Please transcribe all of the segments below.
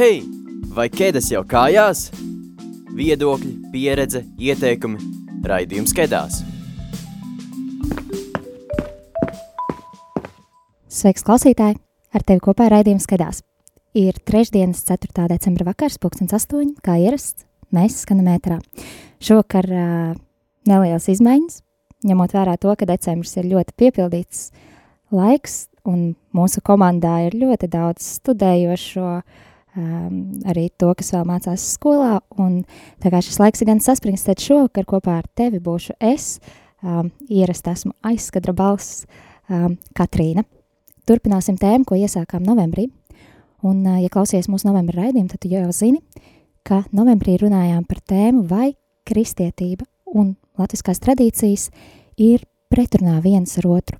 Hei, vai ķēdes jau kājās? Viedokļi, pieredze, ieteikumi, raidījums kedās. Sveiks, klausītāji! Ar tevi kopā raidījums skatās. Ir trešdienas 4. decembra vakars, pulkstens 8, kā ierasts, mēs skanam ēterā. Šovakar uh, nelielas izmaiņas, ņemot vērā to, ka decembris ir ļoti piepildīts laiks, un mūsu komandā ir ļoti daudz studējošo, um, arī to, kas vēl mācās skolā, un tā kā šis laiks ir gan saspringts, tad šovakar kopā ar tevi būšu es, um, ierast esmu aizskadra balss um, Katrīna. Turpināsim tēmu, ko iesākām novembrī. Un, ja klausies mūsu novembra raidījumu, tad jau zini, ka novembrī runājām par tēmu, vai kristietība un latviskās tradīcijas ir pretrunā viens ar otru.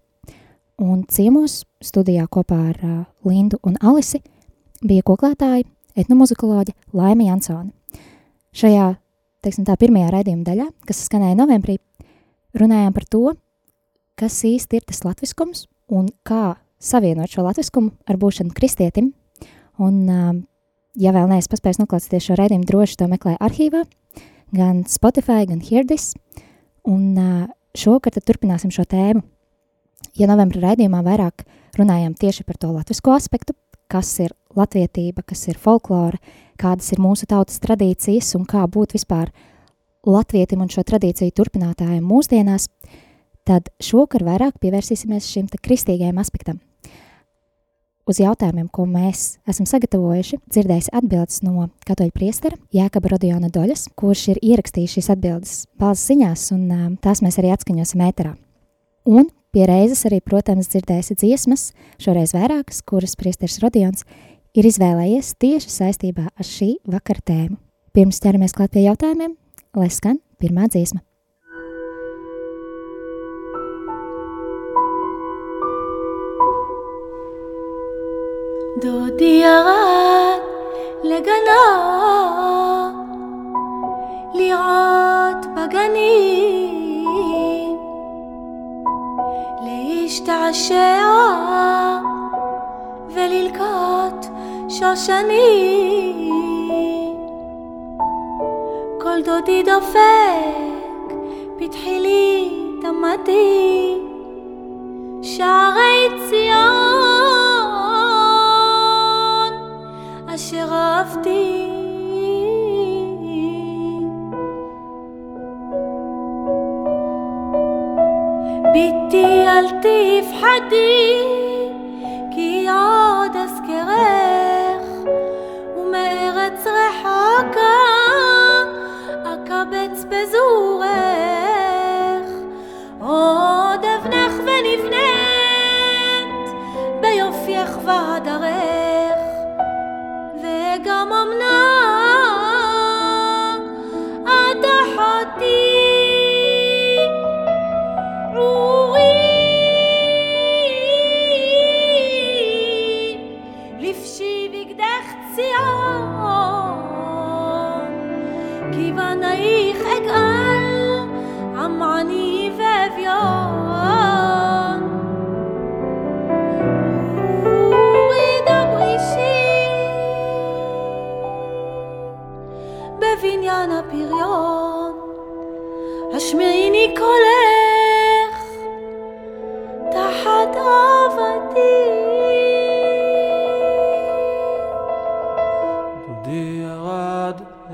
Un ciemos studijā kopā ar uh, Lindu un Alisi bija koklētāji etnomuzikoloģi Laima Jansone. Šajā, teiksim tā, pirmajā raidījuma daļā, kas skanēja novembrī, runājām par to, kas īsti ir tas latviskums un kā savienot šo latviskumu ar būšanu kristietim. Un, um, ja vēl neesmu paspējis noklausīties šo raidījumu, droši to meklē arhīvā, gan Spotify, gan Hirdis. Un uh, šovakar tad turpināsim šo tēmu. Ja novembra raidījumā vairāk runājām tieši par to latvisko aspektu, kas ir latvietība, kas ir folklora, kādas ir mūsu tautas tradīcijas un kā būt vispār latvietim un šo tradīciju turpinātājiem mūsdienās, tad šokar vairāk pievērsīsimies šim kristīgajam aspektam uz jautājumiem, ko mēs esam sagatavojuši, dzirdējis atbildes no katoļu priestera Jēkaba Rodiona Doļas, kurš ir ierakstījis šīs atbildes balss ziņās, un tās mēs arī atskaņosim ēterā. Un Pie reizes arī, protams, dzirdēsi dziesmas, šoreiz vairākas, kuras priesteris Rodions ir izvēlējies tieši saistībā ar šī vakara tēmu. Pirms ķeramies klāt pie jautājumiem, lai skan pirmā dziesma. دوديات لقنا لعات بقنين להשתעשע וללקוט שושנים כל דודי דופק פתחי לי תמתי שערי ציון אשר אהבתי. ביתי אל תפחדי כי עוד אזכרך ומארץ רחוקה אקבץ בזורך. עוד אבנך ונבנית ביופייך ועד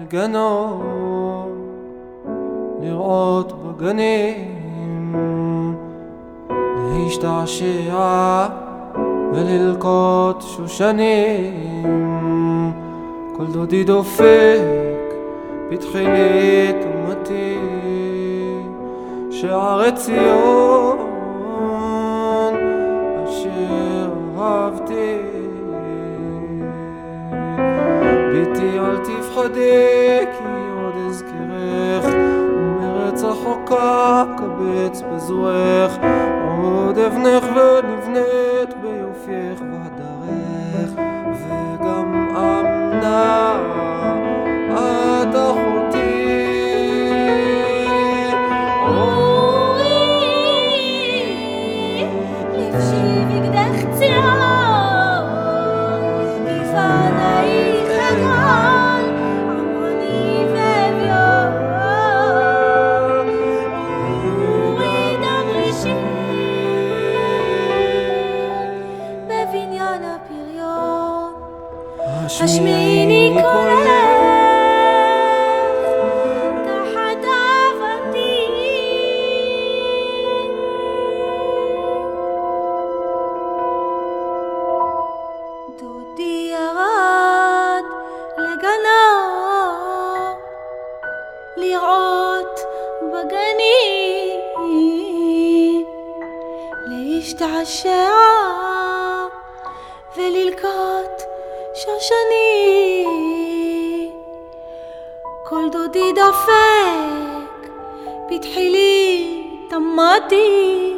לגנו לראות בגנים להשתעשע וללקוט שושנים. כל דודי דופק פתחי לי תומתי שערי ציון ביתי אל תפחדי כי עוד אזכרך. ומארץ רחוקה קבץ בזורך עוד אבנך ונבנית ביופייך שושני כל דודי דופק בתחילי תמתי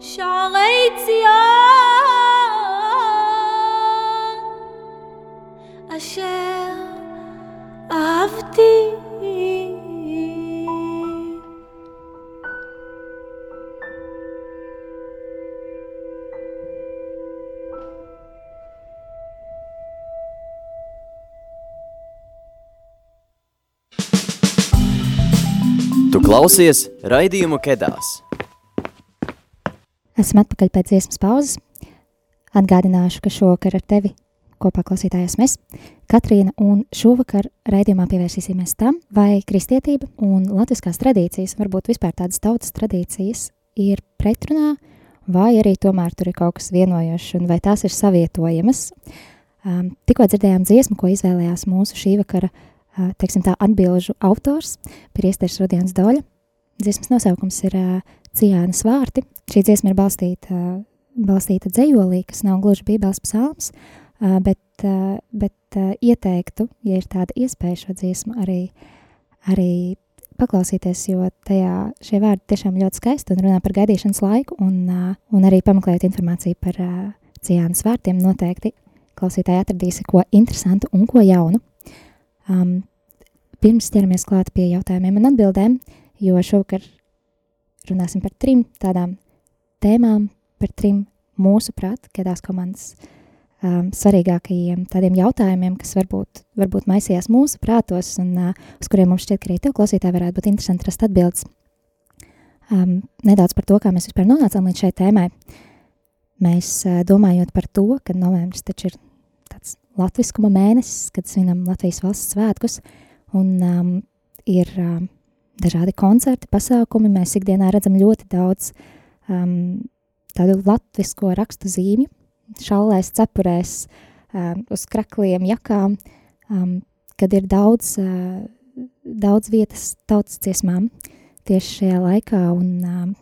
שערי ציון אשר אהבתי klausies raidījumu Kedās. Esam atpakaļ pēc dziesmas pauzes. Atgādināšu, ka šovakar ar tevi kopā klausītājās mēs, Katrīna, un šovakar raidījumā pievērsīsimies tam, vai kristietība un latviskās tradīcijas, varbūt vispār tādas tautas tradīcijas, ir pretrunā, vai arī tomēr tur ir kaut kas vienojošs, un vai tās ir savietojamas. Um, tikko dzirdējām dziesmu, ko izvēlējās mūsu šī vakara, uh, teiksim tā, atbilžu autors, priesteris Rodions Doļa. Dziesmas nosaukums ir Cijānas vārti. Šī dziesma ir balstīta, balstīta dzējolī, kas nav gluži bībeles psalms, bet, bet ieteiktu, ja ir tāda iespēja šo dziesmu arī, arī paklausīties, jo tajā šie vārdi tiešām ļoti skaisti un runā par gaidīšanas laiku, un, un arī pameklējot informāciju par Cijānas vārtiem, noteikti klausītāji atradīsi ko interesantu un ko jaunu. Um, pirms ķeramies klāt pie jautājumiem un atbildēm, jo šovakar runāsim par trim tādām tēmām, par trim mūsu prāt, kādās komandas um, svarīgākajiem tādiem jautājumiem, kas varbūt, varbūt maisījās mūsu prātos un uh, uz kuriem mums šķiet, ka arī tev klausītāji varētu būt interesanti rast atbildes. Um, nedaudz par to, kā mēs vispār nonācām līdz šai tēmai. Mēs uh, domājot par to, ka novembris taču ir latviskuma mēnesis, kad svinam Latvijas valsts svētkus, un um, ir um, dažādi koncerti, pasākumi. Mēs ikdienā redzam ļoti daudz um, tādu latvisko rakstu zīmju, šallēs, cepurēs, um, uz krakliem, jakām, um, kad ir daudz, uh, daudz vietas tautas ciesmām tieši šajā laikā, un um,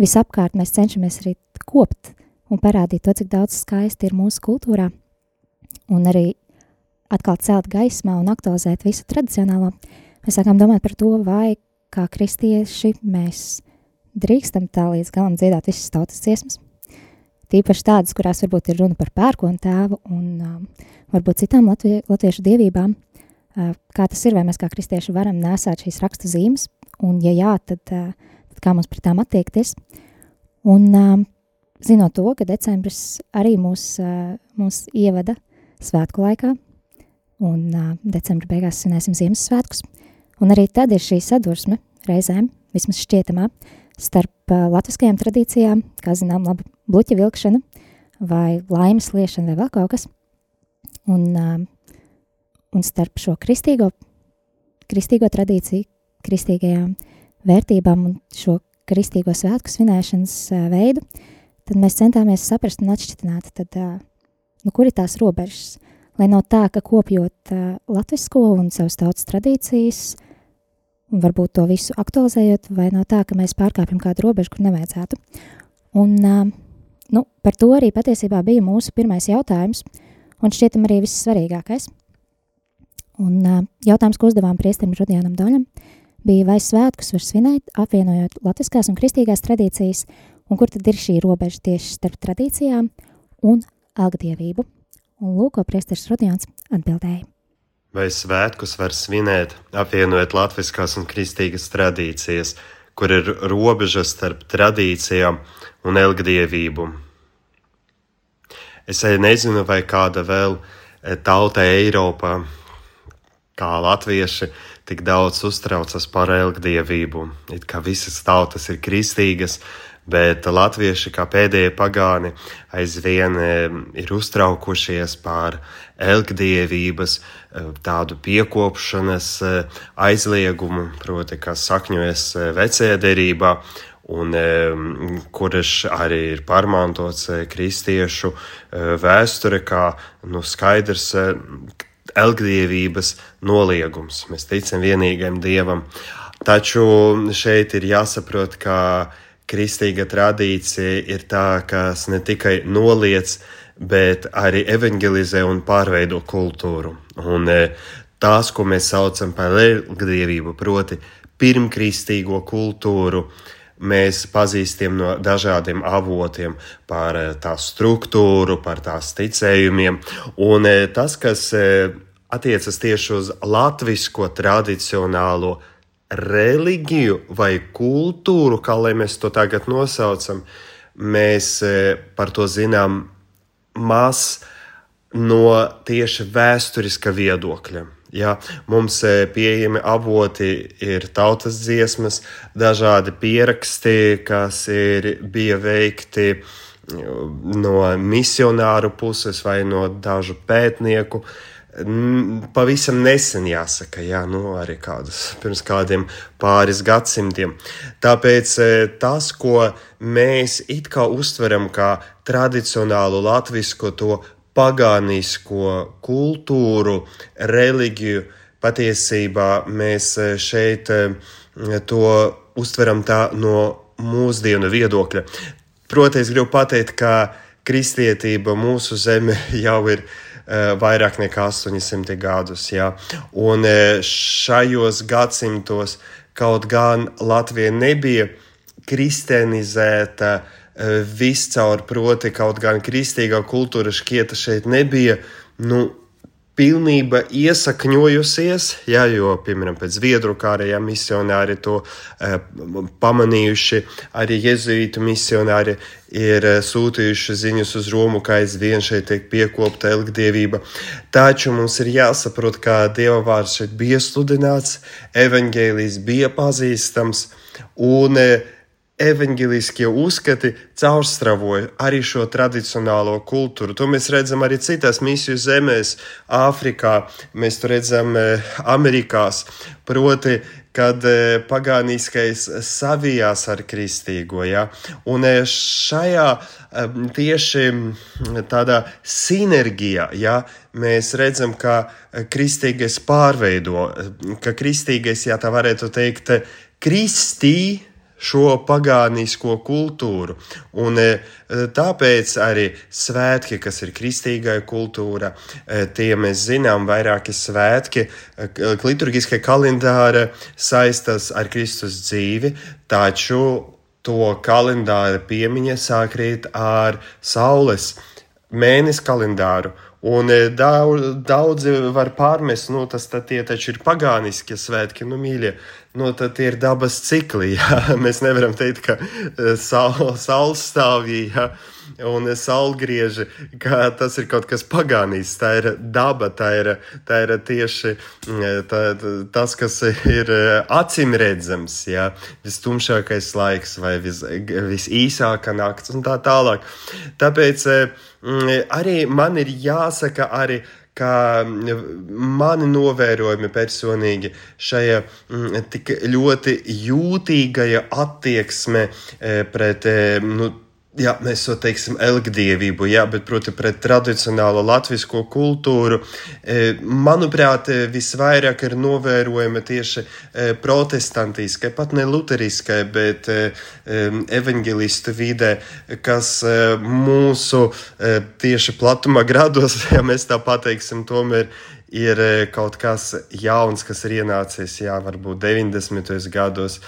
visapkārt mēs cenšamies arī kopt un parādīt to, cik daudz skaisti ir mūsu kultūrā, un arī atkal celt gaismā un aktualizēt visu tradicionālo, mēs sākām domāt par to, vai kā kristieši mēs drīkstam tā līdz galam dziedāt visas tautas dziesmas. Tīpaši tādas, kurās varbūt ir runa par pērkonu tēvu un um, varbūt citām latvie, latviešu dievībām. Uh, kā tas ir, vai mēs kā kristieši varam nesāt šīs rakstu zīmes, un ja jā, tad, uh, tad kā mums pret tām attiekties. Un um, zinot to, ka decembris arī mūs, uh, mūs ievada svētku laikā, un uh, decembra beigās svinēsim Ziemassvētkus. Un arī tad ir šī sadursme reizēm, vismaz šķietamā, starp uh, latviskajām tradīcijām, kā zinām, labi bluķa vilkšana vai laimes liešana vai vēl kaut kas, un, uh, un starp šo kristīgo, kristīgo tradīciju, kristīgajām vērtībām un šo kristīgo svētku svinēšanas uh, veidu, tad mēs centāmies saprast un atšķitināt, tad, uh, nu, kur ir tās robežas, lai nav tā, ka kopjot uh, latvisko un savas tautas tradīcijas, varbūt to visu aktualizējot, vai nav tā, ka mēs pārkāpjam kādu robežu, kur nevajadzētu. Un uh, nu, par to arī patiesībā bija mūsu pirmais jautājums, un šķietam arī vissvarīgākais. Un uh, jautājums, ko uzdevām priesterim Rudijānam Doļam, bija, vai svētkus var svinēt, apvienojot latviskās un kristīgās tradīcijas, un kur tad ir šī robeža tieši starp tradīcijām un algadievību. Un lūk, ko priesteris Rudijāns atbildēja. Vai svētkus var svinēt, apvienojot latviskās un kristīgas tradīcijas, kur ir robeža starp tradīcijām un elgdievību? Es nezinu, vai kāda vēl tauta Eiropā, kā latvieši, tik daudz uztraucas par elgdievību. It kā visas tautas ir kristīgas, bet latvieši kā pēdējie pagāni aizvien ir uztraukušies par elgdievības, tādu piekopšanas aizliegumu, proti, kas sakņojas vecajā derībā, un kurš arī ir pārmantots kristiešu vēsture kā nu, skaidrs elgdievības noliegums. Mēs ticam vienīgam dievam. Taču šeit ir jāsaprot, ka kristīga tradīcija ir tā, kas ne tikai noliec, bet arī evangelizē un pārveido kultūru. Un e, tās, ko mēs saucam par elgdievību, proti, pirmkristīgo kultūru, mēs pazīstam no dažādiem avotiem par e, tās struktūru, par tās ticējumiem. Un e, tas, kas attiecas tieši uz latviešu tradicionālo reliģiju vai kultūru, kā lai mēs to tagad nosaucam, mēs e, par to zinām maz no tieši vēsturiska viedokļa. Ja, mums e, pieejami avoti ir tautas dziesmas, dažādi pieraksti, kas ir, bija veikti no misionāru puses vai no dažu pētnieku uh, pavisam nesen jāsaka, jā, nu, arī kādus pirms kādiem pāris gadsimtiem. Tāpēc e, tas, ko mēs it kā uztveram kā tradicionālu latviešu to pagānisko kultūru, reliģiju, patiesībā mēs e, šeit e, to uztveram tā no mūsdienu viedokļa. Protams, gribu pateikt, ka kristietība mūsu zeme jau ir Eh, vairāk nekā 800 gadus. Ja? Un eh, šajos gadsimtos kaut gan Latvija nebija kristianizēta eh, viscaur, proti, kaut gan kristīgā kultūra šķieta šeit nebija. Nu, pilnībā iesakņojusies, ja, jo, piemēram, pēc Zviedru kārējā misionāri to e, pamanījuši, arī jezuītu misionāri ir eh, sūtījuši ziņas uz Romu, ka aizvien šeit tiek piekopta elgdievība. Taču mums ir jāsaprot, ka Dieva vārds šeit bija sludināts, evaņģēlijs bija pazīstams, un e, evaņģeliskie uzskati caurstravoja arī šo tradicionālo kultūru. To mēs redzam arī citās misiju zemēs, Āfrikā, mēs to redzam eh, Amerikās. Proti, kad eh, pagāniskais savijās ar kristīgo. Ja? Un eh, šajā tieši tādā sinerģijā ja, mēs redzam, ka kristīgais pārveido, ka kristīgais, ja tā varētu teikt, kristī šo pagānisko kultūru. Un e, tāpēc arī svētki, kas ir kristīgā kultūra, e, tie mēs zinām, vairāki svētki, e, liturgiskie kalendāri saistas ar Kristus dzīvi, taču to kalendāra piemiņa sākrīt ar saules mēnesi kalendāru. Un daudz, daudzi var pārmest, nu, tas tie taču ir pagāniskie svētki, nu, mīļie nu, tad ir dabas cikli. Ja? Mēs nevaram teikt, ka e, saules stāvī ja? un saulgrieži, ka tas ir kaut kas pagānīgs. Tā ir daba, tā ir, tā ir tieši e, tā, tas, kas ir e, acīm redzams. Ja? Vistumšākais laiks vai vis, visīsākā nakts un tā tālāk. Tāpēc arī man ir jāsaka arī kā mani novērojumi personīgi šajā mm, tik ļoti jūtīgajā attieksme pret eh, nu, jā, mēs to teiksim, elgdievību, jā, bet, proti, pret tradicionālo latviešu kultūru, e, manuprāt, e, visvairāk ir novērojama tieši e, protestantiskai, pat ne luteriskai, bet evaņģelistu vidē, kas mūsu tieši platuma grados, ja mēs tā pateiksim, tomēr ir e, kaut kas jauns, kas ir ienācis, jā, varbūt 90. gados.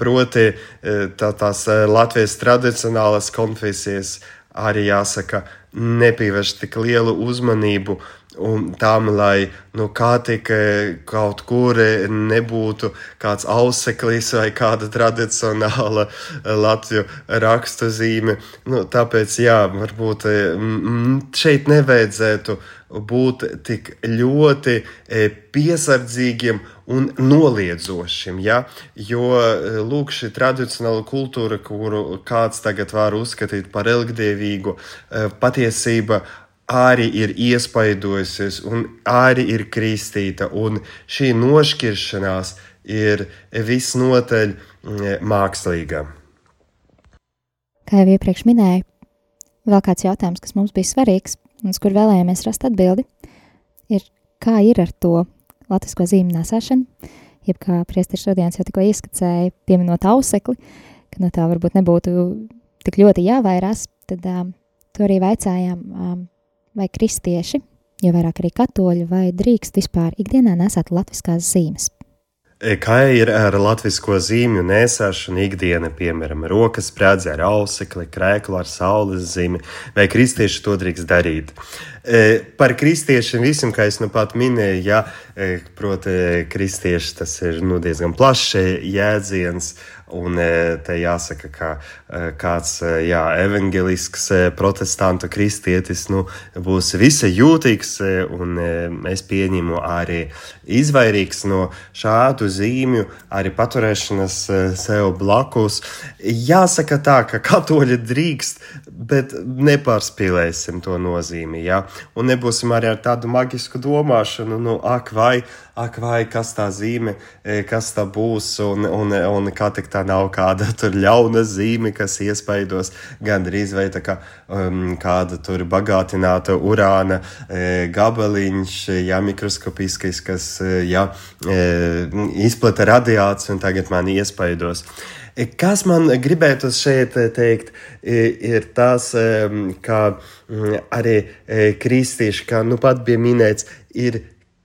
Proti, e, tā, tās e, Latvijas tradicionālās konfesijas arī jāsaka, nepievērš tik lielu uzmanību un tam, lai nu, kā tik kaut kur nebūtu kāds auseklis vai kāda tradicionāla latviešu rakstu zīme. Nu, tāpēc, jā, varbūt šeit nevajadzētu būt tik ļoti piesardzīgiem un noliedzošiem. Ja? Jo lūk, šī tradicionāla kultūra, kuru kāds tagad var uzskatīt par ilgdevīgu, patiesība arī ir iespaidojusies un arī ir kristīta, un šī nošķiršanās ir visnotaļ mm, mākslīga. Kā jau iepriekš minēju, vēl kāds jautājums, kas mums bija svarīgs, un uz kur vēlējāmies rast atbildi, ir, kā ir ar to latvisko zīmju nesēšanu, jeb kā priesteris šodienas jau tikko izskacēja, pieminot ausekli, ka no tā varbūt nebūtu tik ļoti jāvairās, tad um, to arī vaicājām um, vai kristieši, jo vairāk arī katoļi, vai drīkst vispār ikdienā nesāt latviskās zīmes? E, kā ir ar latviešu zīmju nesāšanu ikdienā, piemēram, rokas sprādzi ar ausekli, krēklu ar saules zīmi, vai kristieši to drīkst darīt? E, par kristiešiem visam, kā es nu pat minēju, ja, e, proti, kristieši tas ir nu, diezgan plašs jēdziens. Un te jāsaka, ka kāds jā, evanģelisks protestantu kristietis nu, būs visai jūtīgs, un es pieņemu arī izvairīgs no šādu zīmju, arī paturēšanas sev blakus. Jāsaka tā, ka katoļi drīkst, bet nepārspīlēsim to nozīmi. Ja? Un nebūsim arī ar tādu maģisku domāšanu, nu, ak, vai, ak, vai kas tā zīme, kas tā būs, un, un, un kā tik tā nav kāda tur ļauna zīme, kas iespaidos gandrīz vai tā kā um, kāda tur bagātināta urāna e, gabaliņš, ja mikroskopiskais, kas, ja, e, izplata radiāciju un tagad man iespaidos. Kas man gribētu šeit teikt, ir tas, ka arī kristieši, kā nu pat bija minēts, ir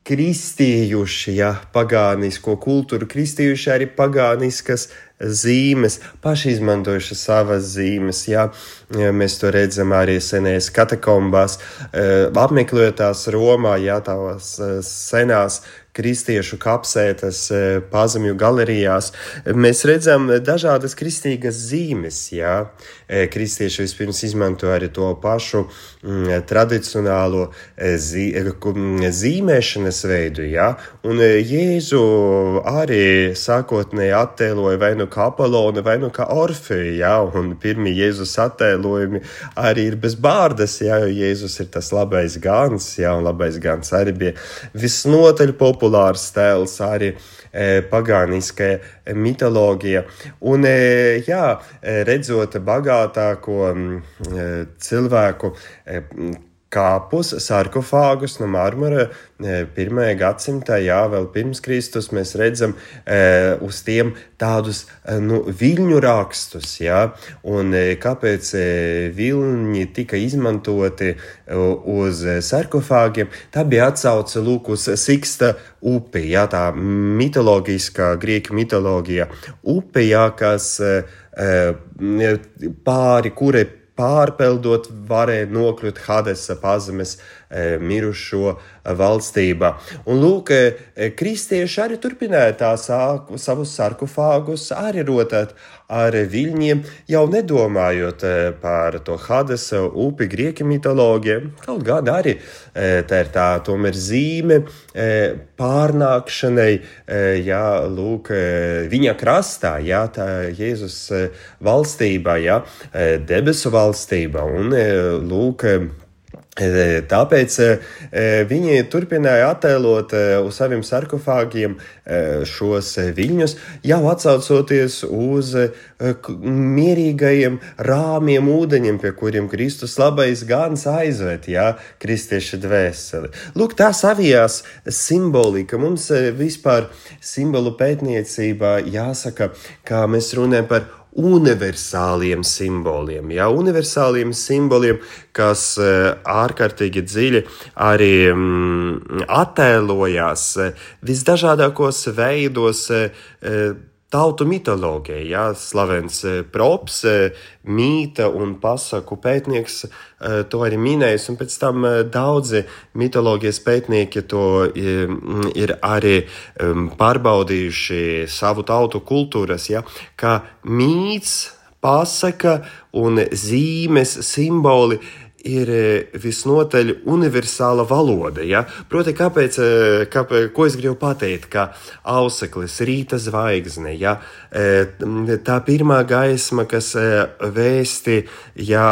kristījuši ja, pagānisko kultūru, kristījuši arī pagāniskas zīmes, paši izmantojuši savas zīmes. Ja. Mēs to redzam arī senēs katakombās, apmeklējot tās Romā, ja tās senās kristiešu kapsētas, e, pazemju galerijās, mēs redzam dažādas kristīgas zīmes. Jā. Kristieši vispirms izmanto arī to pašu mm, tradicionālo zī, zīmēšanas veidu, jā. un Jēzu arī sākotnēji attēloja vai nu kā Apolona, vai nu kā Orfeja, jā, un pirmie Jēzus attēlojumi arī ir bez bārdas, jā, jo Jēzus ir tas labais gans, jā, un labais gans arī bija visnotaļ populārs tēls arī e, pagāniskajā mitoloģija. Un, e, jā, redzot bagātāko e, cilvēku kāpus, sarkofāgus no marmura. Pirmajā gadsimtā, jā, vēl pirms Kristus, mēs redzam e, uz tiem tādus nu, viļņu rakstus. Jā, un e, kāpēc e, viļņi tika izmantoti uz sarkofāgiem? Tā bija atsauce lūk uz Siksta upi, jā, tā mitoloģiskā, grieķu mitoloģija upe, jā, kas pāri kurai pārpeldot, varēja nokļūt Hadesa pazemes e, mirušo valstībā. Un lūk, e, kristieši arī turpināja tā sāku, savus sarkofāgus arī rotēt ar viļņiem, jau nedomājot e, par to Hadesa upi grieķu mitoloģiju. Kaut gan arī tā ir tā tomēr zīme pārnākšanai, jā, lūk, viņa krastā, jā, tā Jēzus valstībā, jā, debesu valstībā. Un lūk, E, tāpēc viņi turpināja attēlot uz saviem sarkofāgiem šos viļņus, jau atsaucoties uz mierīgajiem, rāmiem ūdeņiem, pie kuriem Kristus labais gans aizved, ja kristieša dvēseli. Lūk, tā savijās simbolika. Mums vispār simbolu pētniecībā jāsaka, kā mēs runājam par universāliem simboliem, ja, universāliem simboliem, kas eh, ārkārtīgi dziļi arī mm, attēlojās eh, visdažādākos veidos, eh, tautu mitoloģija, jā, slavens props, mīta un pasaku pētnieks to arī minējis, un pēc tam daudzi mitoloģijas pētnieki to ir arī pārbaudījuši savu tautu kultūras, jā, ka mīts, pasaka un zīmes, simboli ir e, visnotaļ universāla valoda. Ja? Proti, kāpēc, e, kāpēc, ko es gribu pateikt, ka auseklis, rīta zvaigzne, ja? E, tā pirmā gaisma, kas vēsti ja,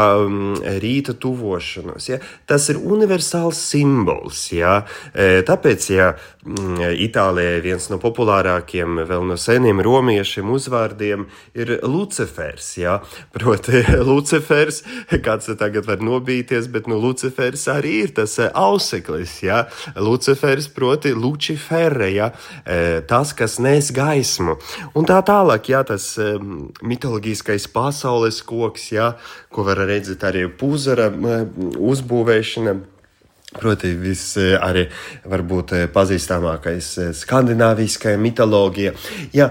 rīta tuvošanos, ja? tas ir universāls simbols. Ja? Tāpēc, ja Itālijā viens no populārākajiem, vēl no seniem romiešiem uzvārdiem ir Lucifers. Ja? Proti, Lucifers, kāds tagad var nobīt, klausīties, bet nu, Lucifers arī ir tas eh, auseklis. Ja? Lucifers, proti, Lucifere, ja? Eh, tas, kas nes gaismu. Un tā tālāk, ja tas mitoloģiskais pasaules koks, ja? ko var redzēt arī puzara uzbūvēšana Proti, viss eh, arī varbūt eh, pazīstamākais eh, skandināviskā mitoloģija. Jā,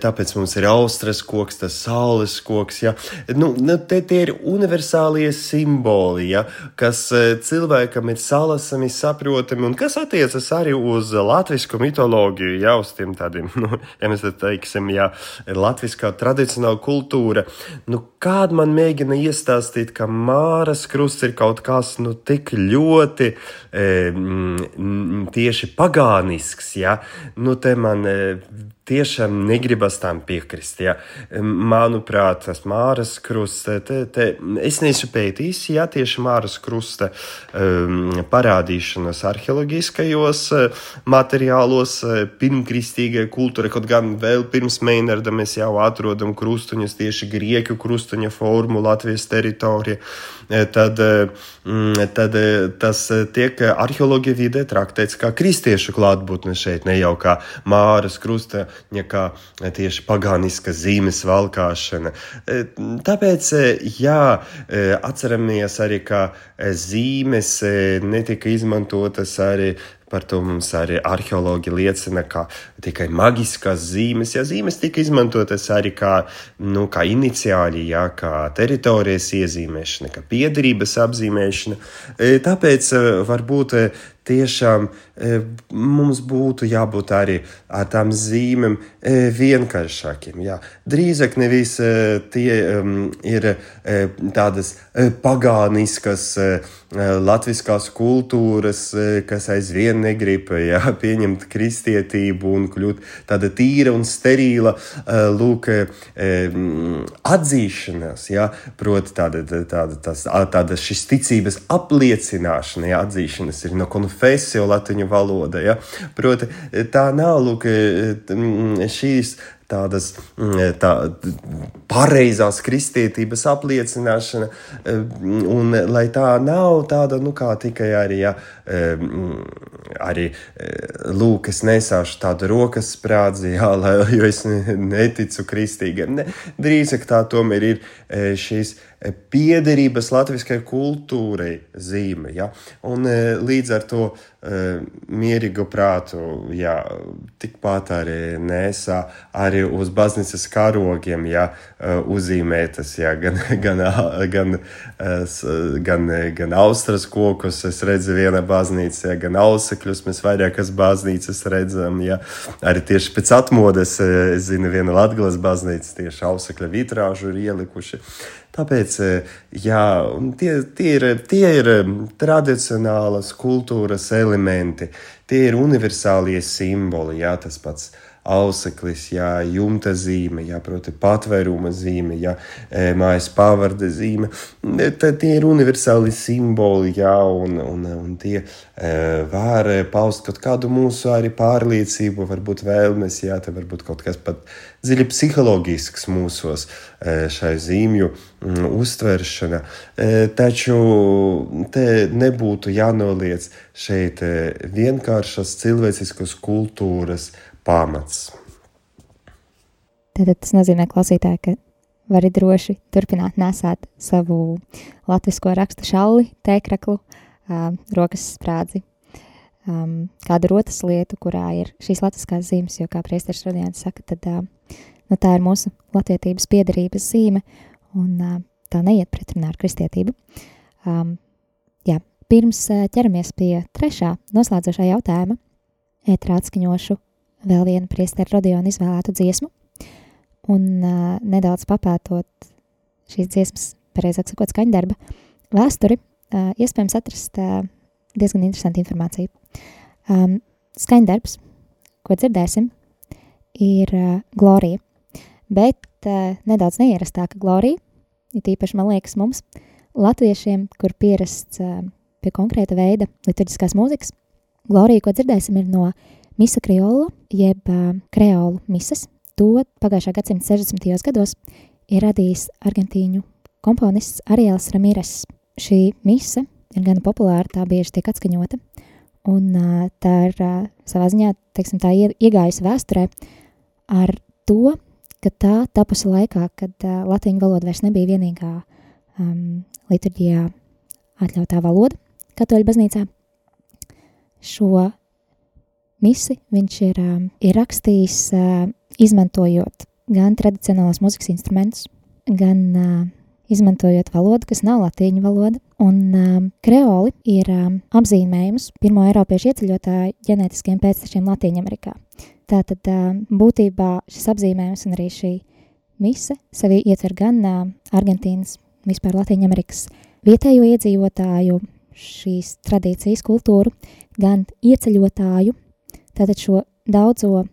tāpēc mums ir austras koks, tas saules koks. Jā. Nu, nu, te, tie ir universālie simboli, jā, kas cilvēkam ir salasami, saprotami un kas attiecas arī uz latviešu mitoloģiju, jā, uz tiem tādiem, nu, ja mēs teiksim, jā, latviskā tradicionāla kultūra. Nu, kād man mēģina iestāstīt, ka Māras krusts ir kaut kas, nu, tik ļoti e, tieši pagānisks, ja, nu te man e, tiešām negribas tam piekrist. Ja. Manuprāt, tas Māras krusta, te, te, es neesmu pētījis, ja tieši Māras krusta um, parādīšanas arheoloģiskajos uh, materiālos, uh, pirmkristīgai kultūrai, kaut gan vēl pirms Meinarda mēs jau atrodam krustuņus tieši grieķu krustuņa formu Latvijas teritorijā. Tad, tad tas tiek arheoloģija vidē traktēts kā kristiešu klātbūtne šeit, ne jau kā Māras krusta nekā tieši pagāniskas zīmes valkāšana. E, tāpēc, e, jā, e, atceramies arī, ka zīmes netika izmantotas arī Par to mums arī arheologi liecina, ka tikai maģiskās zīmes, ja zīmes tika izmantotas arī kā, nu, kā iniciāļi, ja, kā teritorijas iezīmēšana, kā piedarības apzīmēšana. Tāpēc varbūt tiešām e, mums būtu jābūt arī ar tām zīmēm e, vienkāršākiem. Jā. Drīzāk nevis e, tie ir tādas pagāniskas latviskās kultūras, kas aizvien negrib jā, pieņemt kristietību un kļūt tāda tīra un sterīla lūk, atzīšanās, jā, proti tāda, tāda, tāda, tāda šis ticības apliecināšana, jā, atzīšanas ir no konflikta profesiju latviešu valoda. Ja? Proti, tā nav lūk, šīs tādas mm, tā, pareizās kristietības apliecināšana, un lai tā nav tāda, nu, kā tikai arī, ja, arī lūk, es nesāšu tādu rokas sprādzi, jā, lai, jo es neticu kristīgiem. Ne, drīzāk tā tomēr ir šīs piederības latviskajai kultūrai zīme. Ja? Un, līdz ar to mierīgu prātu jā, tikpat arī nesā arī uz baznīcas karogiem ja, e, uzzīmētas ja, gan, gan, gan, gan, gan austras kokus, es redzu viena baznīca, ja, gan ausekļus mēs vairākas baznīcas redzam. Ja. Arī tieši pēc atmodes, es zinu, viena Latgales baznīca tieši ausekļa vitrāžu ir ielikuši. Tāpēc jā, tie, tie, ir, tie ir tradicionālas kultūras elementi, tie ir universālie simboli, jā, tas pats auseklis, jā, jumta zīme, jā, proti, patvēruma zīme, jā, e, mājas pavarde zīme. Tad tie ir universāli simboli, jā, un, un, un tie e, var paust kaut kādu mūsu arī pārliecību, varbūt vēlmes, jā, te varbūt kaut kas pat dziļi psiholoģisks mūsos e, šai zīmju mm, uztveršana. Taču te nebūtu jānoliec šeit vienkāršas cilvēciskas kultūras pamats. Tad tas nozīmē, klausītāji, ka vari droši turpināt nesāt savu latviešu rakstu šauli, tēkraklu, uh, rokas sprādzi, um, kādu rotas lietu, kurā ir šīs latviskās zīmes, jo, kā priesteris Rodians saka, tad uh, nu, tā ir mūsu latviedzības piedarības zīme, un uh, tā neiet pretrunā ar kristietību. Um, jā, pirms uh, ķeramies pie trešā noslēdzošā jautājuma, ētrā atskaņošu vēl vienu priesteru Rodionu izvēlētu dziesmu, un uh, nedaudz papētot šīs dziesmas, pareizāk sakot, skaņdarba vēsturi, uh, iespējams atrast uh, diezgan interesantu informāciju. Um, skaņdarbs, ko dzirdēsim, ir uh, Glorija, bet uh, nedaudz neierastāka Glorija, ir tīpaši, man liekas, mums, latviešiem, kur pierasts uh, pie konkrēta veida liturģiskās mūzikas. Glorija, ko dzirdēsim, ir no Misa Kriola, jeb Kreolu misas. To pagājušā gadsimta 60. gados ir radījis argentīņu komponists Ariels Ramires. Šī mise ir gan populāra, tā bieži tiek atskaņota, un tā ir savā ziņā, teiksim, tā iegājusi vēsturē ar to, ka tā tapusi laikā, kad latviešu valoda vairs nebija vienīgā um, liturģijā atļautā valoda katoļu baznīcā. Šo misi viņš ir, um, ir rakstījis uh, izmantojot gan tradicionālās muzikas instrumentus, gan uh, izmantojot valodu, kas nav latīņu valoda. Un um, kreoli ir um, apzīmējums pirmo eiropiešu ieceļotāju ģenētiskiem pēctečiem Latvijā. Tātad būtībā šis apzīmējums un arī šī mise sevi ietver gan Argentīnas, vispār Latvijas vietējo iedzīvotāju, šīs tradīcijas kultūru, gan ieceļotāju, tātad šo daudzo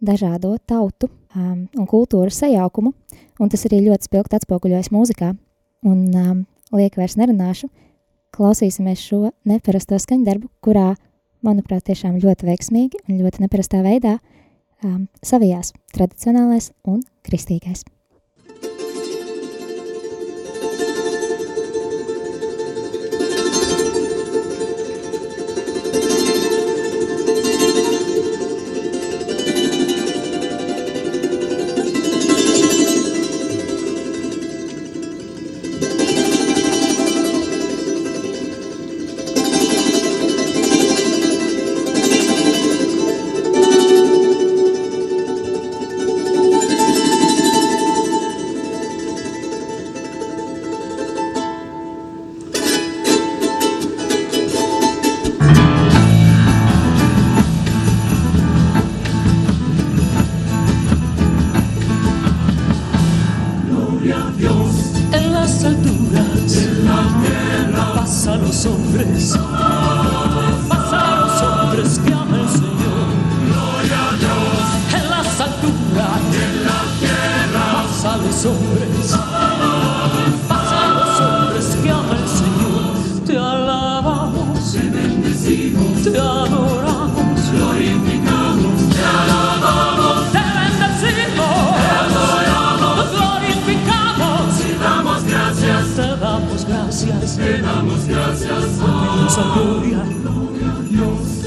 dažādo tautu um, un kultūru sajaukumu, un tas arī ļoti spilgti atspoguļojas mūzikā. Un um, liek vairs nerunāšu, klausīsimies šo neparasto skaņdarbu, kurā manuprāt, tiešām ļoti veiksmīgi un ļoti neparastā veidā um, savijās tradicionālais un kristīgais. hombres por tu inmensa gloria, Señor, Dios,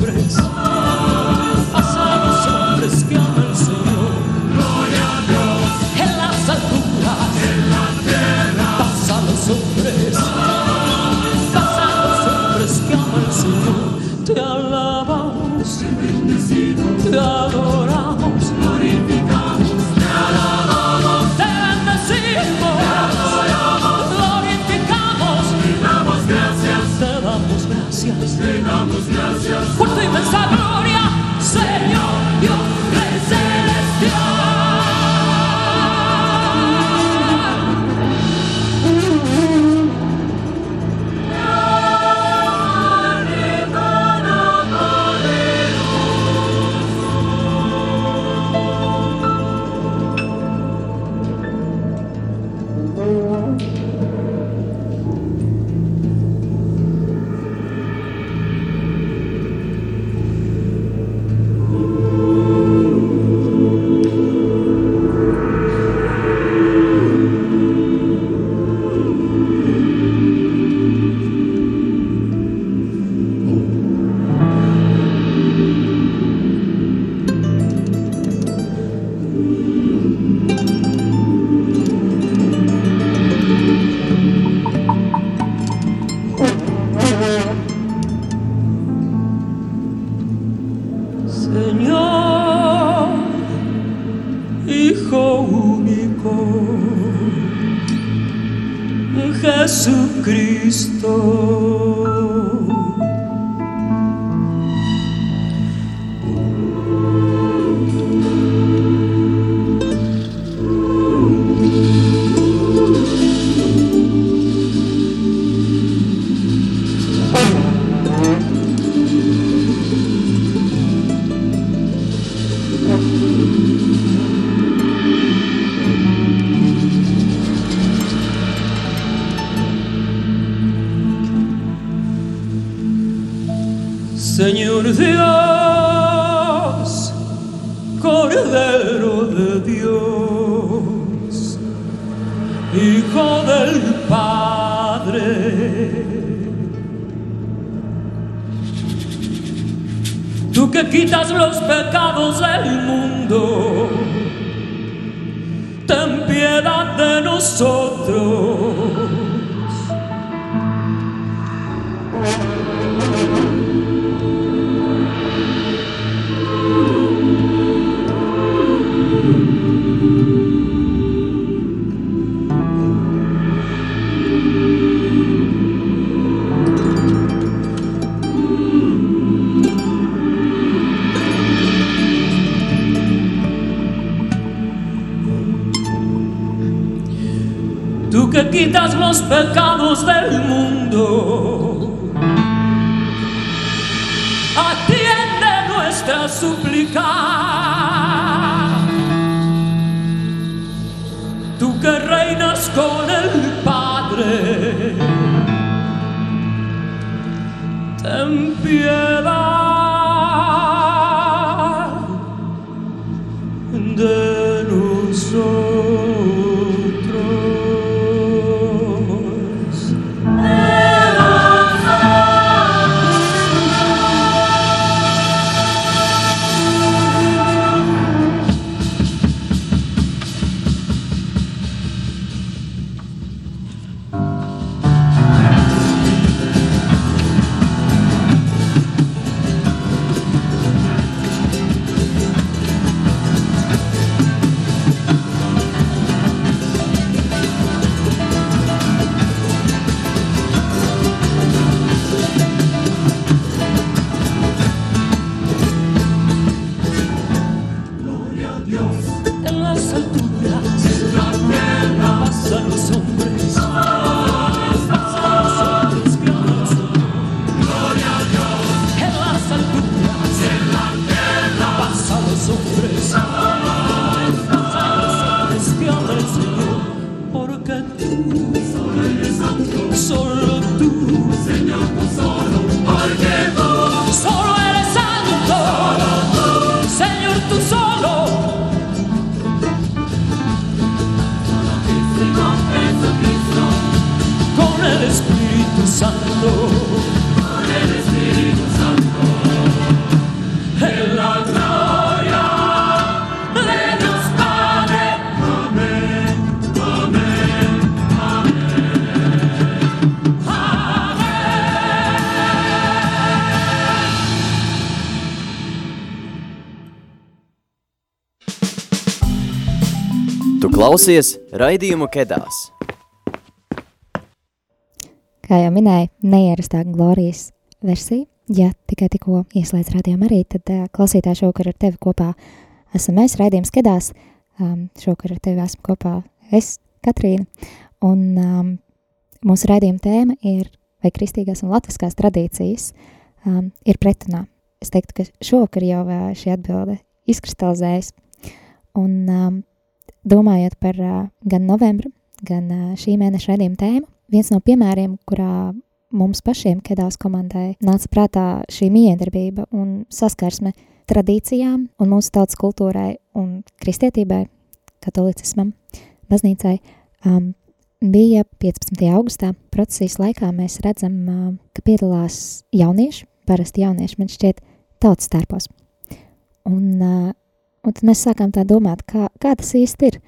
creceré. Señor Dios, Cordero de Dios, Hijo del Padre. Tú que quitas los pecados del mundo, ten piedad de nosotros. Quitas los pecados del mundo, atiende nuestra súplica. Tú que reinas con el Padre, ten piedad el Espíritu Santo. Con el Espíritu Santo. En la gloria de Dios Padre. Amén. Amén. Amén. Tu klausies raidījumu Kedās. Kā jau minēju, neierastā Glorijas versija. Ja tikai tikko ieslēdz rādījumu arī, tad uh, klausītāji šovakar ar tevi kopā esam mēs, raidījums Kedās. Um, šovakar ar tevi esmu kopā es, Katrīna. Un um, mūsu raidījuma tēma ir, vai kristīgās un latviskās tradīcijas um, ir pretrunā. Es teiktu, ka šovakar jau uh, šī atbilde izkristalizējas. Un um, domājot par uh, gan novembra, gan uh, šī mēneša raidījuma tēmu, viens no piemēriem, kurā mums pašiem Kedās komandai nāca prātā šī miedarbība un saskarsme tradīcijām un mūsu tautas kultūrai un kristietībai, katolicismam, baznīcai, um, bija 15. augustā procesijas laikā mēs redzam, uh, ka piedalās jaunieši, parasti jaunieši, man šķiet, tautas tērpos. Un, uh, un tad mēs sākām tā domāt, kā, kā tas īsti ir,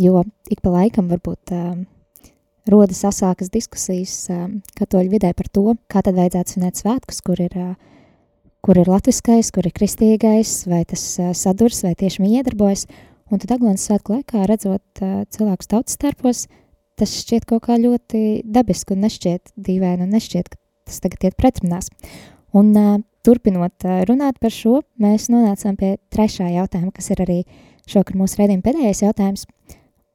jo ik pa laikam varbūt um, rodas asākas diskusijas katoļu vidē par to, kā tad vajadzētu svinēt svētkus, kur ir, kur ir latviskais, kur ir kristīgais, vai tas sadurs, vai tieši viņi iedarbojas. Un tad Aglonas svētku laikā, redzot cilvēkus tautas starpos, tas šķiet kaut kā ļoti dabiski un nešķiet dīvaini un nešķiet, ka tas tagad iet pretrunās. Un turpinot runāt par šo, mēs nonācām pie trešā jautājuma, kas ir arī šokar mūsu redzījuma pēdējais jautājums.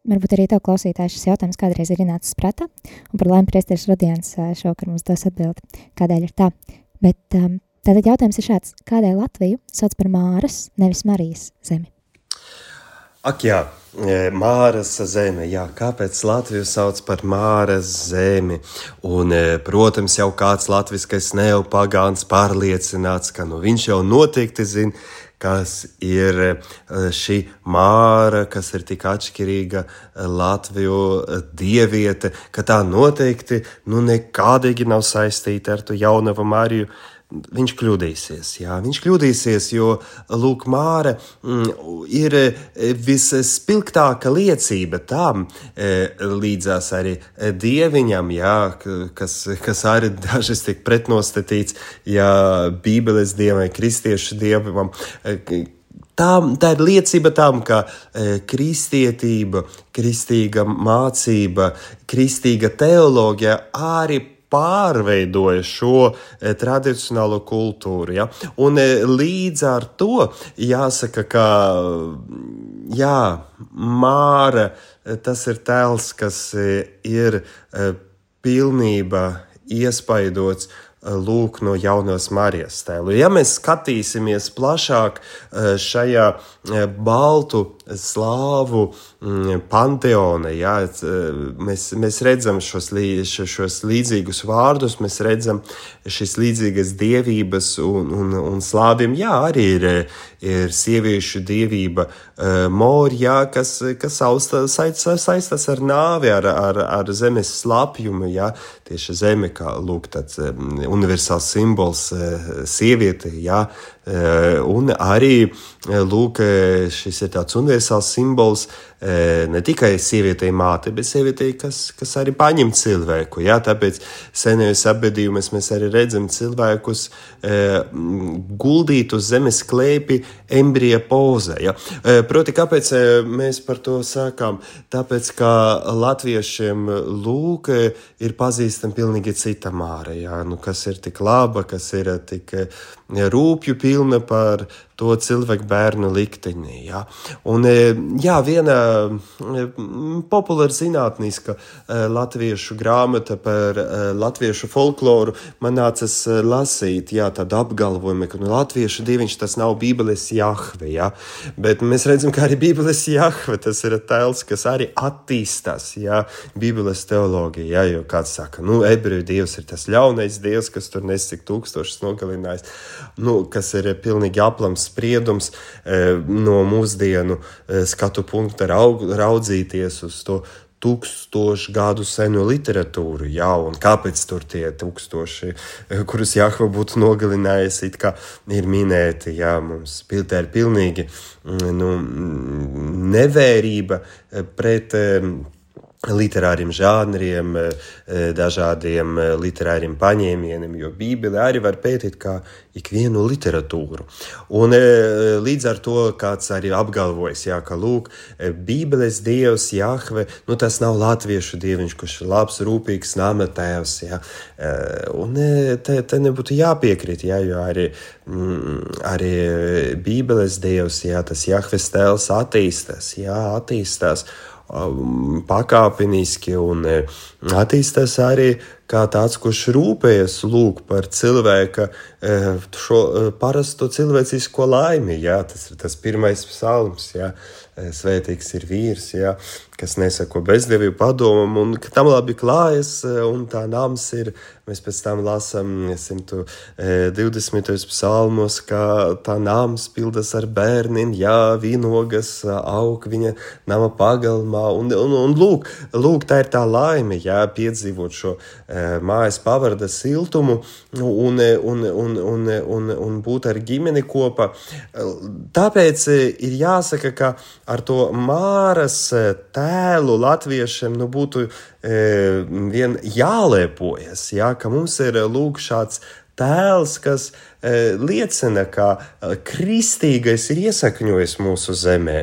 Varbūt arī tev klausītājs šis jautājums kādreiz ir ienācis prātā, un par laimi priesteris Rodians uh, šokar mums dos atbildi, kādēļ ir tā. Bet um, tātad jautājums ir šāds, kādēļ Latviju sauc par Māras, nevis Marijas zemi? Ak, jā, e, Māras zeme. Jā, kāpēc Latviju sauc par Māras zemi? Un, e, protams, jau kāds latviskais neopagāns pārliecināts, ka nu, viņš jau noteikti zina, kas ir e, šī māra, kas ir tik atšķirīga Latviju dieviete, ka tā noteikti nu, nekādīgi nav saistīta ar to jaunavu Mariju viņš kļūdīsies. Jā, viņš kļūdīsies, jo Lūk, Māra mm, ir e, visspilgtākā liecība tam, e, līdzās arī dieviņam, jā, kas, kas arī dažas tiek pretnostatīts, ja Bībeles dievam vai kristiešu dievam. E, tā, tā ir liecība tam, ka e, kristietība, kristīga mācība, kristīga teoloģija arī pārveidoja šo e, tradicionālo kultūru. Ja? Un e, līdz ar to jāsaka, ka jā, Māra e, tas ir tēls, kas ir pilnībā iespaidots lūk no jaunās Marijas tēlu. Ja mēs skatīsimies plašāk šajā baltu slāvu mm, panteona. Jā, mēs, mēs redzam šos, šos līdzīgus vārdus, mēs redzam šīs līdzīgas dievības un, un, un slāviem. Jā, arī ir, ir sieviešu dievība Morjā, kas, kas saistās ar nāvi, ar, ar, ar zemes slapjumu. Jā, tieši zeme kā lūk, tāds universāls simbols sieviete. Jā, un arī lūk, šis ir tāds universāls simbols ne tikai sievietei māte, bet sievietei, kas, kas arī paņem cilvēku. Ja? Tāpēc senajos apbedījumos mēs arī redzam cilvēkus guldīt uz zemes klēpi embrija pozē. E, proti, kāpēc mēs par to sākām? Tāpēc, ka latviešiem lūk ir pazīstama pilnīgi cita māra, ja? nu, kas ir tik laba, kas ir tik rūpju pilna par to cilvēku bērnu likteni. Ja? Un, jā, viena populāra zinātniska latviešu grāmata par latviešu folkloru man nācas lasīt, jā, tādu apgalvojumu, ka nu, latviešu diviņš tas nav Bībeles Jahve, jā, bet mēs redzam, ka arī Bībeles Jahve tas ir tēls, kas arī attīstās, jā, Bībeles teoloģija, jā, jo kāds saka, nu, ebreju dievs ir tas ļaunais dievs, kas tur nesik tūkstošus nogalinājis, nu, kas ir pilnīgi aplams spriedums no mūsdienu skatu punkta raudzīties uz to tūkstošu gadu senu literatūru, jā, un kāpēc tur tie tūkstoši, kurus Jahva būtu nogalinājis, it kā ir minēti, jā, mums piltē ir pilnīgi, nu, nevērība pret literāriem žanriem, eh, dažādiem eh, literāriem paņēmieniem, jo Bībele arī var pētīt kā ikvienu literatūru. Un eh, līdz ar to kāds arī apgalvojas, jā, ka lūk, Bībeles dievs, Jahve, nu tas nav latviešu dieviņš, kurš ir labs, rūpīgs, nama tēvs, jā. Un te, te nebūtu jāpiekrīt, jā, jo arī, mm, arī Bībeles dievs, jā, tas Jahves tēls attīstās, jā, attīstās. Um, pakāpeniski un e, attīstās arī kā tāds, kurš rūpējas lūk par cilvēka e, šo e, parasto cilvēcisko laimi. Jā, tas ir tas pirmais psalms, jā, svētīgs ir vīrs, jā, kas nesako bezdevību padomam un ka tam labi klājas un tā nams ir Mēs pēc tam lasām 120. psalmos, ka tā nams pildas ar bērniem, jā, vīnogas aug viņa nama pagalmā. Un, un, un lūk, lūk, tā ir tā laime, jā, piedzīvot šo e, mājas pavarda siltumu un, un, un, un, un, un būt ar ģimeni kopā. Tāpēc ir jāsaka, ka ar to māras tēlu latviešiem nu, būtu vien jālēpojas, jā, ka mums ir lūk šāds tēls, kas e, liecina, ka e, kristīgais ir iesakņojis mūsu zemē.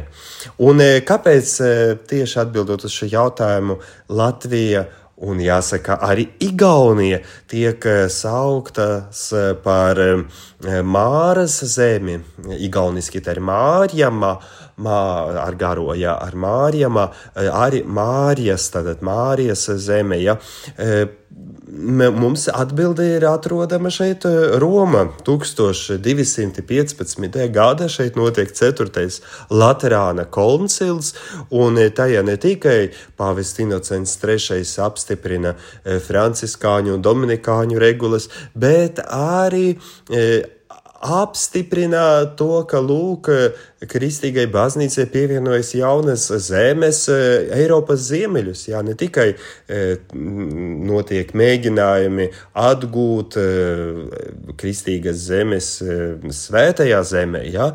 Un e, kāpēc e, tieši atbildot uz šo jautājumu Latvija? Un jāsaka, arī Igaunija tiek eh, sauktas eh, par eh, Māras zemi. Igauniski tā ir Mārjama, mā, ar garo, jā, ar Mārjama, arī Mārijas, tātad Mārijas zeme. Ja mums atbilde ir atrodama šeit eh, Roma 1215. gada. Šeit notiek 4. Laterāna koncils, un eh, tajā ne tikai pāvests Inocents III apstiprina eh, franciskāņu un dominikāņu regulas, bet arī apstiprina to, ka lūk, Kristīgai baznīcai pievienojas jaunas zemes eh, Eiropas ziemeļus. Jā, ne tikai eh, notiek mēģinājumi atgūt eh, kristīgas zemes svētajā zemē, jā,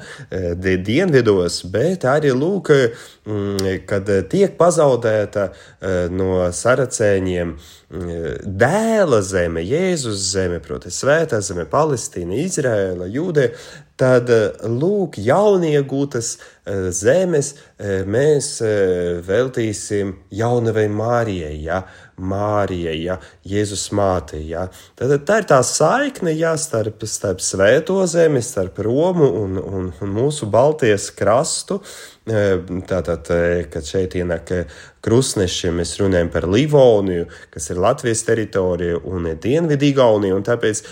dienvidos, bet arī lūk, kad tiek pazaudēta no saracēņiem dēla zeme, Jēzus zeme, proti, svētā zeme, Palestīna, Izraela, Jūdeja tad eh, lūk, jauniegūtas eh, zemes eh, mēs veltīsim jaunavai Mārijai, ja? Mārijai, ja? Jēzus mātei. Ja? Tad tā ir tā saikne ja? starp, starp svēto zemi, starp Romu un, un, un mūsu Baltijas krastu. Tātad, kad šeit ienāk krustneši, mēs runājam par Livoniju, kas ir Latvijas teritorija un Dienvidigaunija, un tāpēc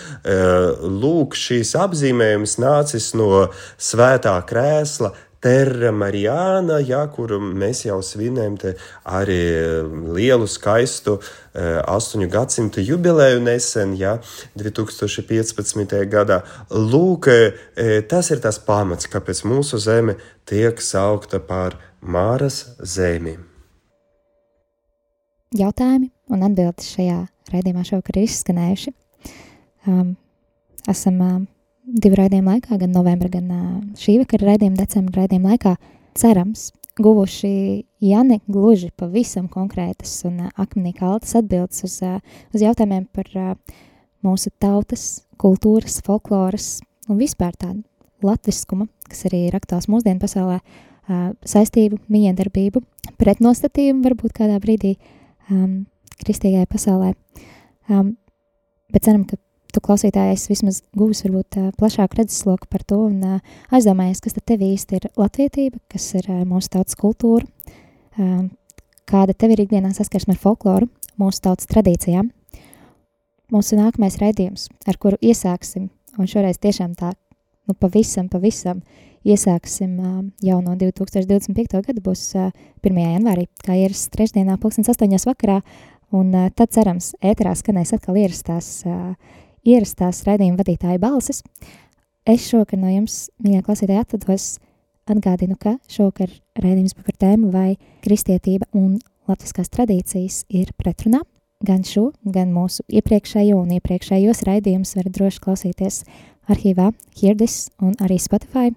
lūk, šīs apzīmējums nācis no svētā krēsla. Terra Marijāna, ja, kuru mēs jau svinējam arī lielu, skaistu uh, 8 gadsimtu jubileju nesen, ja, 2015. gadā. Lūk, uh, tas ir tas pamats, kāpēc mūsu zeme tiek saukta par Māras zemi. Jautājumi un atbildes šajā raidījumā šovakar ir izskanējuši. Um, esam um, divu raidījumu laikā, gan novembra, gan šī vakara raidījuma, decembra raidījuma laikā, cerams, guvuši, ja ne gluži pavisam konkrētas un akmenī kaltas atbildes uz, uz jautājumiem par mūsu tautas, kultūras, folkloras un vispār tādu latviskuma, kas arī ir aktuāls mūsdienu pasaulē, saistību, miedarbību, pretnostatījumu varbūt kādā brīdī um, kristīgajai pasaulē. Um, bet ceram, ka tu klausītājs vismaz gūs varbūt plašāku redzesloku par to un aizdomājies, kas tad tev īsti ir latvietība, kas ir mūsu tautas kultūra, kāda tev ir ikdienā saskarsme ar folkloru, mūsu tautas tradīcijām. Mūsu nākamais raidījums, ar kuru iesāksim, un šoreiz tiešām tā, nu pavisam, pavisam iesāksim jau no 2025. gada, būs 1. janvārī, kā ierasts trešdienā, 2008. vakarā, un tad cerams, ēterā skanēs atkal ierastās uh, ierastās raidījuma vadītāja balsis. Es šokar no jums, mīļā klausītāja, atvados atgādinu, ka šokar raidījums par tēmu vai kristietība un latviskās tradīcijas ir pretrunā. Gan šo, gan mūsu iepriekšējo un iepriekšējos raidījumus var droši klausīties arhīvā Hirdis un arī Spotify.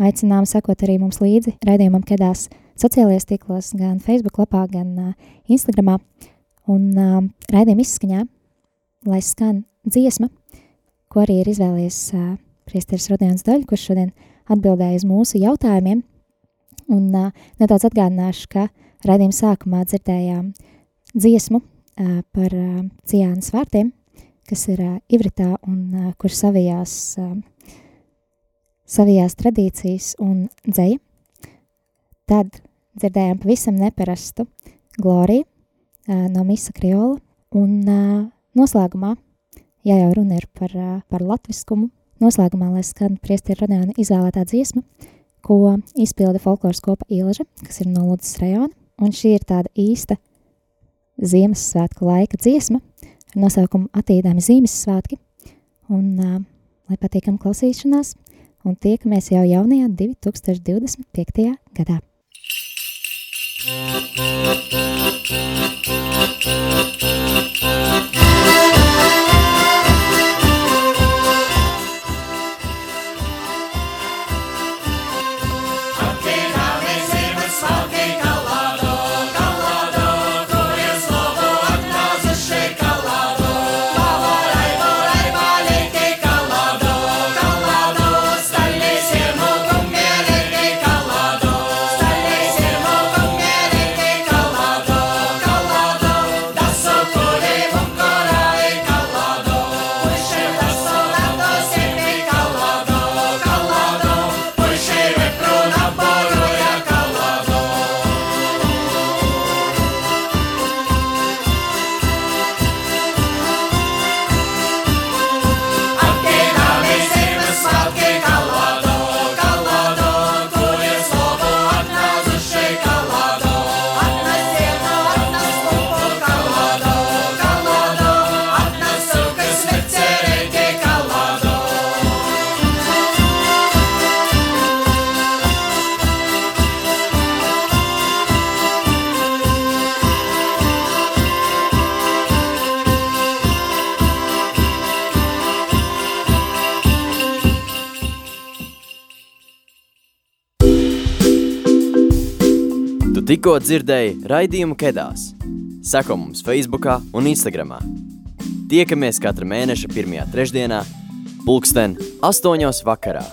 Aicinām sekot arī mums līdzi raidījumam kedās sociālajos tīklos, gan Facebook lapā, gan uh, Instagramā. Un uh, raidījuma izskaņā, lai skan dziesma, ko arī ir izvēlējies uh, priesteris Rodions Daļ, kurš šodien atbildēja uz mūsu jautājumiem. Un uh, nedaudz atgādināšu, ka raidījuma sākumā dzirdējām dziesmu uh, par uh, Cijānas vārtiem, kas ir uh, Ivritā un uh, kur savijās, uh, savijās tradīcijas un dzeja. Tad dzirdējām pavisam neparastu gloriju uh, no Misa Kriola un uh, noslēgumā ja jau runa ir par, par latviskumu, noslēgumā, lai skan priestieru Rodēna izvēlētā dziesma, ko izpilda folkloras kopa Ilža, kas ir no Ludzes rajona, un šī ir tāda īsta Ziemassvētku laika dziesma ar nosaukumu Attīdāmi Ziemassvētki, un uh, lai patīkam klausīšanās, un tiekamies jau jaunajā 2025. gadā. Thank you. Tikko dzirdēji raidījumu Kedās. Seko mums Facebook un Instagram. Tiekamies katra mēneša pirmajā trešdienā, pulksten 8.00 vakarā.